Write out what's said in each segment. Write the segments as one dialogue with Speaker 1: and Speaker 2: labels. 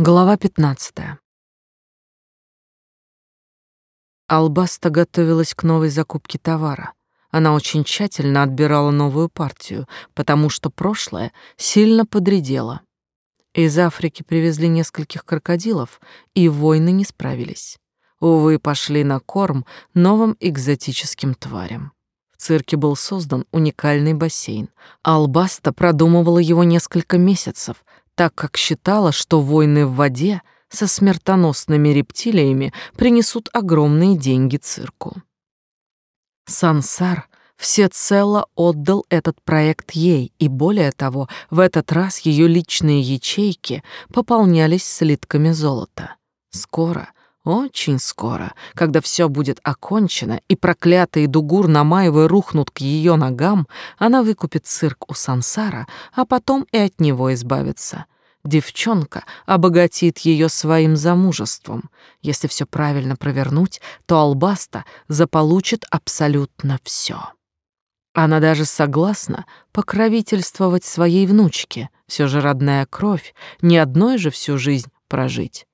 Speaker 1: Глава 15. Албаста готовилась к новой закупке товара. Она очень тщательно отбирала новую партию, потому что прошлое сильно подредело. Из Африки привезли нескольких крокодилов, и войны не справились. Увы, пошли на корм новым экзотическим тварям. В цирке был создан уникальный бассейн. Албаста продумывала его несколько месяцев, так как считала, что войны в воде со смертоносными рептилиями принесут огромные деньги цирку. Сансар всецело отдал этот проект ей, и более того, в этот раз ее личные ячейки пополнялись слитками золота. Скоро, очень скоро, когда все будет окончено и проклятые Дугур Намаевы рухнут к ее ногам, она выкупит цирк у Сансара, а потом и от него избавится. Девчонка обогатит ее своим замужеством. Если все правильно провернуть, то Албаста заполучит абсолютно все. Она даже согласна покровительствовать своей внучке, все же родная кровь, ни одной же всю жизнь прожить.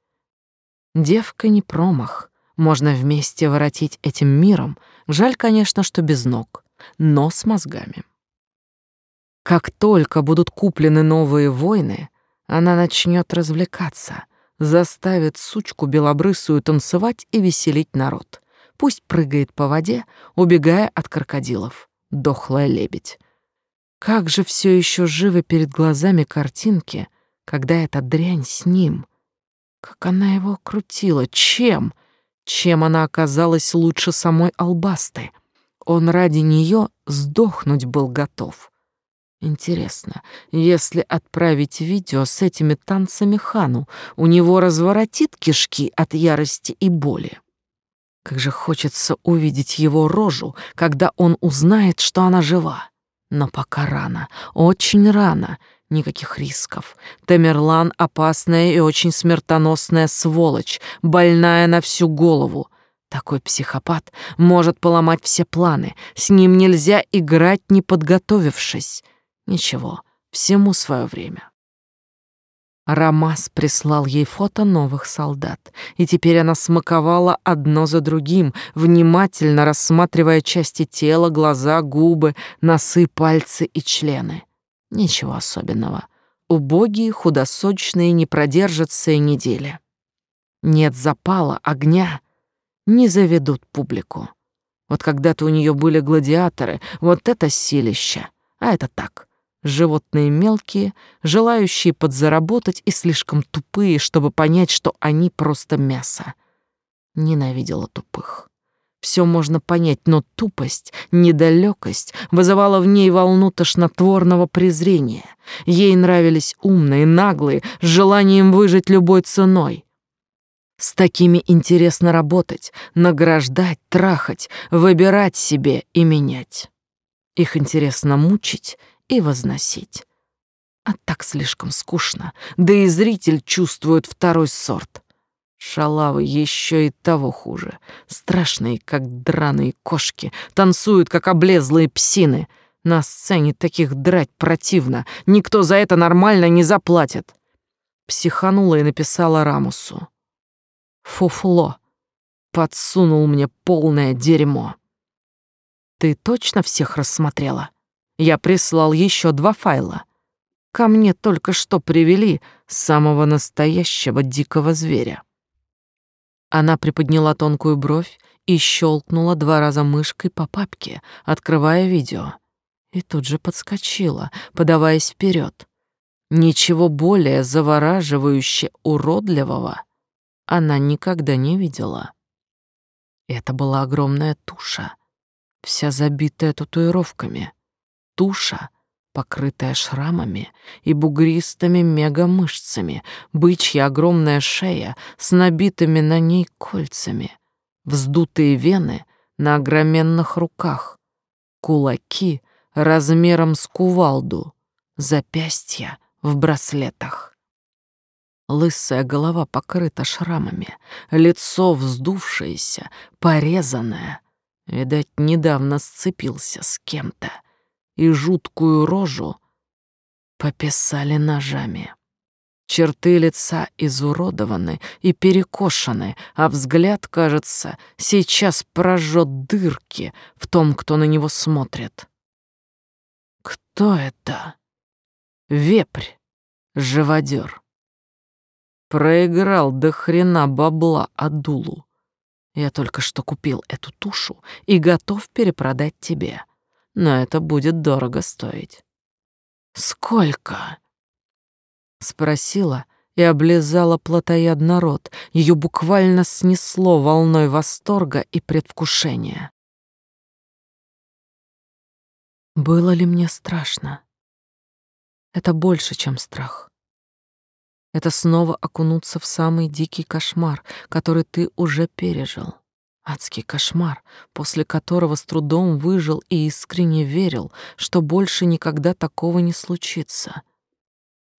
Speaker 1: Девка не промах. Можно вместе воротить этим миром. Жаль, конечно, что без ног, но с мозгами. Как только будут куплены новые войны, она начнет развлекаться, заставит сучку белобрысую танцевать и веселить народ. Пусть прыгает по воде, убегая от крокодилов. Дохлая лебедь. Как же все еще живы перед глазами картинки, когда эта дрянь с ним — как она его крутила? Чем? Чем она оказалась лучше самой Албасты? Он ради нее сдохнуть был готов. Интересно, если отправить видео с этими танцами Хану, у него разворотит кишки от ярости и боли? Как же хочется увидеть его рожу, когда он узнает, что она жива. Но пока рано, очень рано — Никаких рисков. Тамерлан — опасная и очень смертоносная сволочь, больная на всю голову. Такой психопат может поломать все планы. С ним нельзя играть, не подготовившись. Ничего, всему свое время. Рамас прислал ей фото новых солдат, и теперь она смаковала одно за другим, внимательно рассматривая части тела, глаза, губы, носы, пальцы и члены. Ничего особенного. Убогие, худосочные не продержатся и недели. Нет запала, огня, не заведут публику. Вот когда-то у нее были гладиаторы, вот это силище, а это так. Животные мелкие, желающие подзаработать и слишком тупые, чтобы понять, что они просто мясо. Ненавидела тупых. Все можно понять, но тупость, недалекость вызывала в ней волну тошнотворного презрения. Ей нравились умные, наглые, с желанием выжить любой ценой. С такими интересно работать, награждать, трахать, выбирать себе и менять. Их интересно мучить и возносить. А так слишком скучно, да и зритель чувствует второй сорт. Шалавы еще и того хуже. Страшные, как драные кошки, танцуют, как облезлые псины. На сцене таких драть противно. Никто за это нормально не заплатит. Психанула и написала Рамусу. Фуфло. Подсунул мне полное дерьмо. Ты точно всех рассмотрела? Я прислал еще два файла. Ко мне только что привели самого настоящего дикого зверя. Она приподняла тонкую бровь и щелкнула два раза мышкой по папке, открывая видео. И тут же подскочила, подаваясь вперед. Ничего более завораживающе уродливого она никогда не видела. Это была огромная туша, вся забитая татуировками. Туша, покрытая шрамами и бугристыми мегамышцами, бычья огромная шея с набитыми на ней кольцами, вздутые вены на огроменных руках, кулаки размером с кувалду, запястья в браслетах. Лысая голова покрыта шрамами, лицо вздувшееся, порезанное. Видать, недавно сцепился с кем-то и жуткую рожу пописали ножами. Черты лица изуродованы и перекошены, а взгляд, кажется, сейчас прожжет дырки в том, кто на него смотрит. Кто это? Вепрь, живодер. Проиграл до хрена бабла Адулу. Я только что купил эту тушу и готов перепродать тебе. Но это будет дорого стоить. Сколько? Спросила и облизала плотоядно рот. Ее буквально снесло волной восторга и предвкушения. Было ли мне страшно? Это больше, чем страх. Это снова окунуться в самый дикий кошмар, который ты уже пережил. Адский кошмар, после которого с трудом выжил и искренне верил, что больше никогда такого не случится.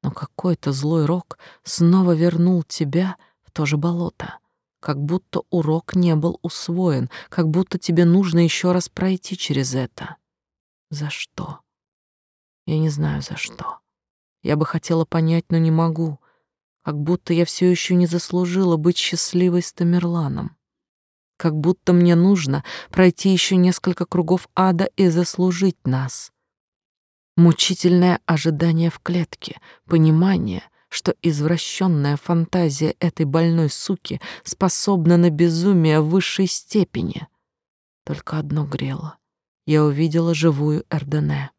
Speaker 1: Но какой-то злой рок снова вернул тебя в то же болото, как будто урок не был усвоен, как будто тебе нужно еще раз пройти через это. За что? Я не знаю, за что. Я бы хотела понять, но не могу как будто я все еще не заслужила быть счастливой с Тамерланом. Как будто мне нужно пройти еще несколько кругов ада и заслужить нас. Мучительное ожидание в клетке, понимание, что извращенная фантазия этой больной суки способна на безумие высшей степени. Только одно грело. Я увидела живую Эрдене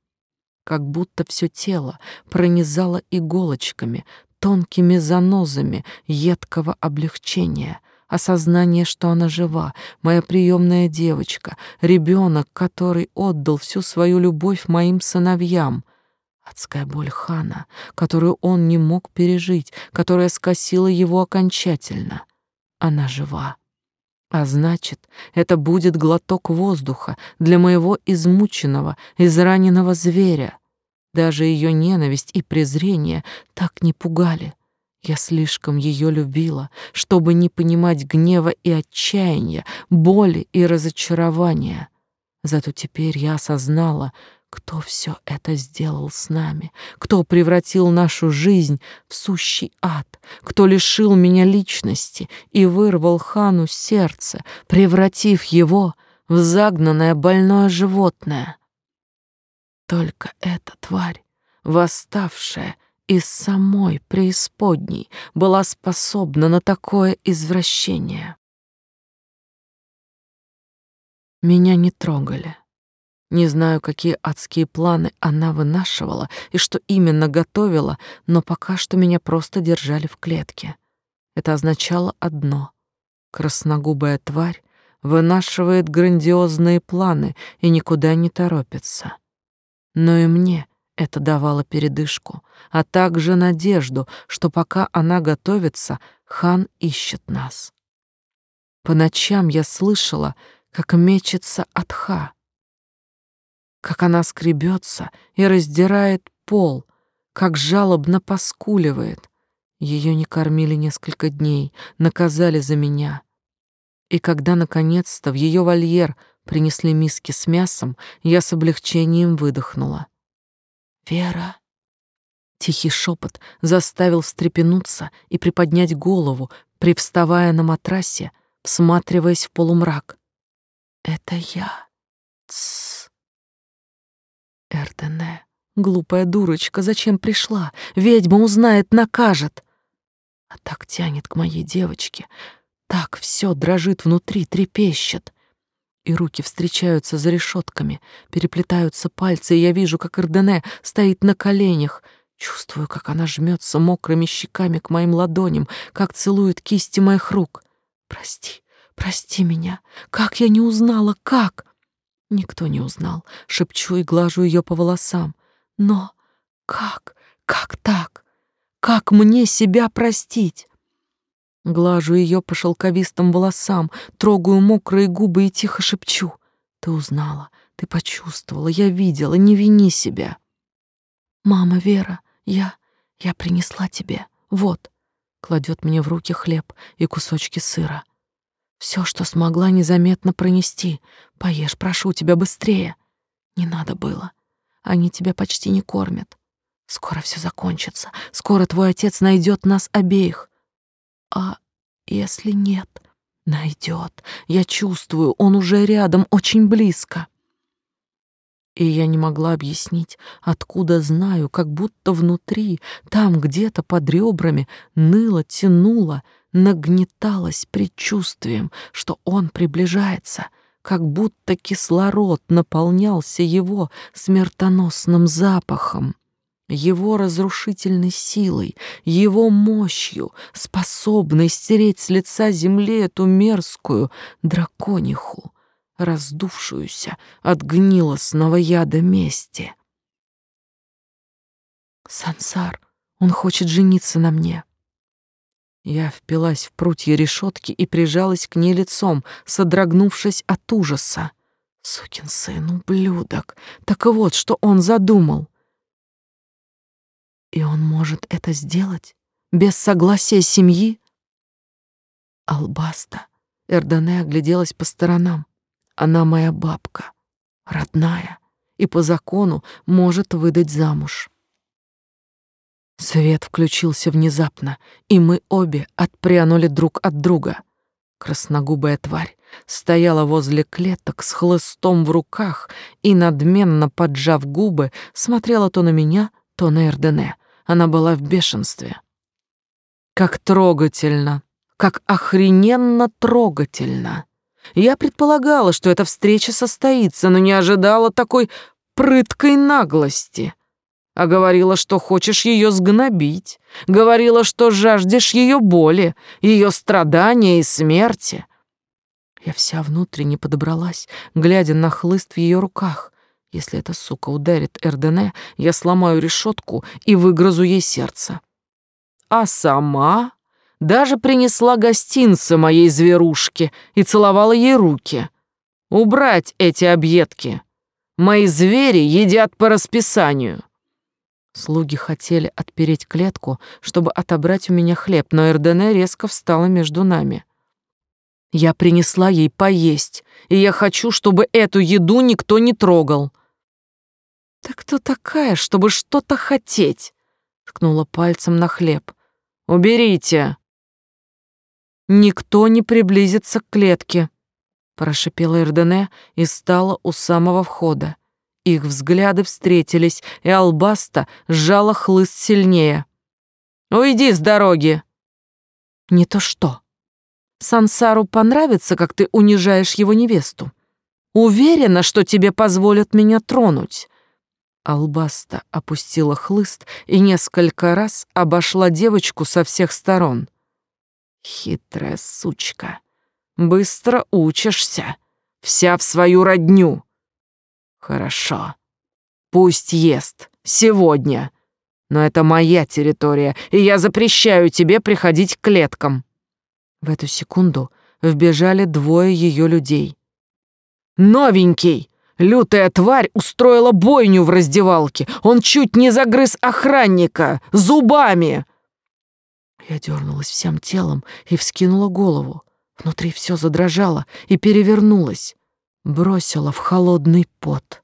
Speaker 1: как будто все тело пронизало иголочками, тонкими занозами едкого облегчения, осознание, что она жива, моя приемная девочка, ребенок, который отдал всю свою любовь моим сыновьям. Адская боль Хана, которую он не мог пережить, которая скосила его окончательно. Она жива. А значит, это будет глоток воздуха для моего измученного, израненного зверя. Даже ее ненависть и презрение так не пугали. Я слишком ее любила, чтобы не понимать гнева и отчаяния, боли и разочарования. Зато теперь я осознала, кто все это сделал с нами, кто превратил нашу жизнь в сущий ад, кто лишил меня личности и вырвал хану сердце, превратив его в загнанное больное животное. Только эта тварь, восставшая из самой преисподней, была способна на такое извращение. Меня не трогали. Не знаю, какие адские планы она вынашивала и что именно готовила, но пока что меня просто держали в клетке. Это означало одно — красногубая тварь вынашивает грандиозные планы и никуда не торопится но и мне это давало передышку, а также надежду, что пока она готовится, хан ищет нас. По ночам я слышала, как мечется Атха, как она скребется и раздирает пол, как жалобно поскуливает. Ее не кормили несколько дней, наказали за меня. И когда наконец-то в ее вольер принесли миски с мясом, я с облегчением выдохнула. «Вера!» Тихий шепот заставил встрепенуться и приподнять голову, привставая на матрасе, всматриваясь в полумрак. «Это я. Тссс. Эрдене, глупая дурочка, зачем пришла? Ведьма узнает, накажет!» А так тянет к моей девочке, так все дрожит внутри, трепещет и руки встречаются за решетками, переплетаются пальцы, и я вижу, как Эрдене стоит на коленях, чувствую, как она жмется мокрыми щеками к моим ладоням, как целует кисти моих рук. Прости, прости меня, как я не узнала, как? Никто не узнал, шепчу и глажу ее по волосам. Но как, как так? Как мне себя простить? Глажу ее по шелковистым волосам, трогаю мокрые губы и тихо шепчу. Ты узнала, ты почувствовала, я видела, не вини себя. Мама Вера, я, я принесла тебе, вот. Кладет мне в руки хлеб и кусочки сыра. Все, что смогла незаметно пронести. Поешь, прошу тебя, быстрее. Не надо было. Они тебя почти не кормят. Скоро все закончится. Скоро твой отец найдет нас обеих. А если нет? Найдет. Я чувствую, он уже рядом, очень близко. И я не могла объяснить, откуда знаю, как будто внутри, там где-то под ребрами, ныло, тянуло, нагнеталось предчувствием, что он приближается, как будто кислород наполнялся его смертоносным запахом его разрушительной силой, его мощью, способной стереть с лица земли эту мерзкую дракониху, раздувшуюся от гнилостного яда мести. Сансар, он хочет жениться на мне. Я впилась в прутья решетки и прижалась к ней лицом, содрогнувшись от ужаса. Сукин сын, ублюдок! Так вот, что он задумал. И он может это сделать без согласия семьи? Албаста. Эрдане огляделась по сторонам. Она моя бабка, родная, и по закону может выдать замуж. Свет включился внезапно, и мы обе отпрянули друг от друга. Красногубая тварь стояла возле клеток с хлыстом в руках и, надменно поджав губы, смотрела то на меня, то на Эрдене, она была в бешенстве. Как трогательно, как охрененно трогательно. Я предполагала, что эта встреча состоится, но не ожидала такой прыткой наглости. А говорила, что хочешь ее сгнобить. Говорила, что жаждешь ее боли, ее страдания и смерти. Я вся внутренне подобралась, глядя на хлыст в ее руках. Если эта сука ударит Эрдене, я сломаю решетку и выгрызу ей сердце. А сама даже принесла гостинцы моей зверушке и целовала ей руки. Убрать эти объедки. Мои звери едят по расписанию. Слуги хотели отпереть клетку, чтобы отобрать у меня хлеб, но Эрдене резко встала между нами. Я принесла ей поесть, и я хочу, чтобы эту еду никто не трогал. «Так кто такая, чтобы что-то хотеть?» — ткнула пальцем на хлеб. «Уберите!» «Никто не приблизится к клетке», — прошипела Эрдене и стала у самого входа. Их взгляды встретились, и Албаста сжала хлыст сильнее. «Уйди с дороги!» «Не то что. Сансару понравится, как ты унижаешь его невесту. Уверена, что тебе позволят меня тронуть. Албаста опустила хлыст и несколько раз обошла девочку со всех сторон. Хитрая сучка. Быстро учишься. Вся в свою родню. Хорошо. Пусть ест. Сегодня. Но это моя территория, и я запрещаю тебе приходить к клеткам. В эту секунду вбежали двое ее людей. «Новенький!» Лютая тварь устроила бойню в раздевалке. Он чуть не загрыз охранника зубами. Я дернулась всем телом и вскинула голову. Внутри все задрожало и перевернулось. Бросила в холодный пот.